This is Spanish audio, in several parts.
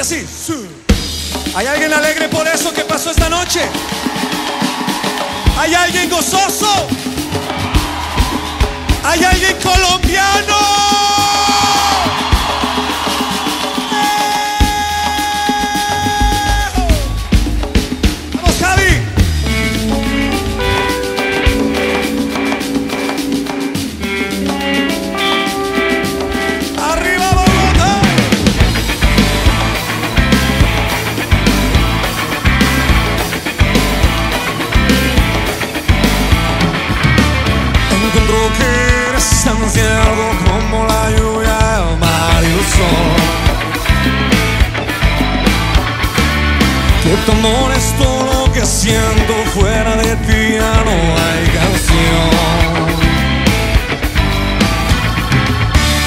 así. ¿Hay alguien alegre por eso que pasó esta noche? ¿Hay alguien gozoso? ¿Hay alguien colombiano? Siento, fuera de ti ya no hay canción.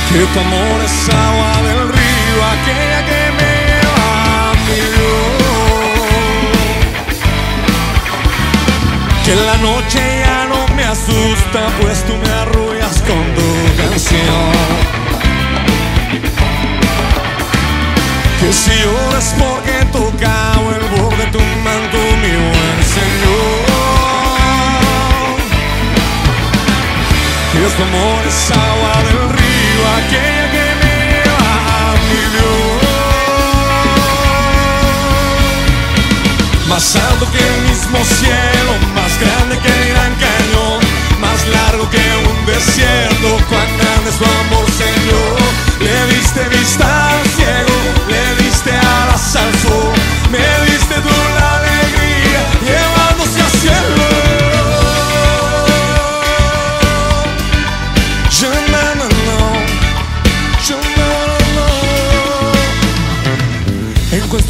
Que tu amor es agua del río, aquella que me lleva a mi. Que la noche ya no me asusta, pues tú me arrullas es agua del río, aquella que me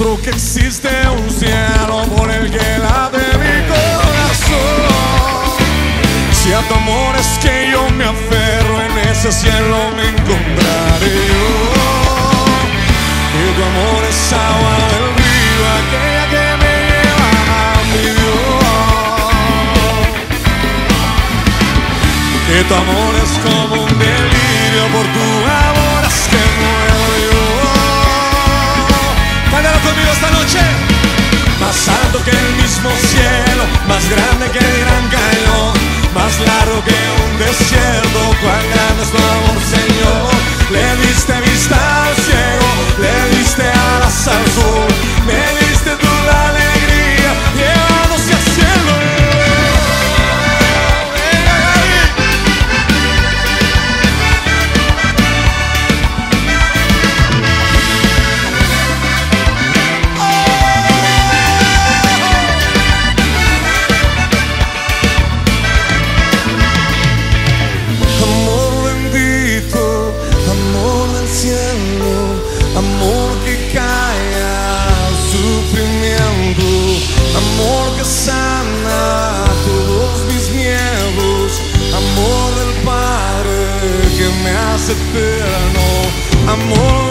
que existe un cielo por el que late mi corazón. Si a tu amor es que yo me aferro, en ese cielo me encontraré yo. Y tu amor es agua del río, aquella que me lleva a mi Dios. Que tu amor es como un delirio, por tu amor es que muero amor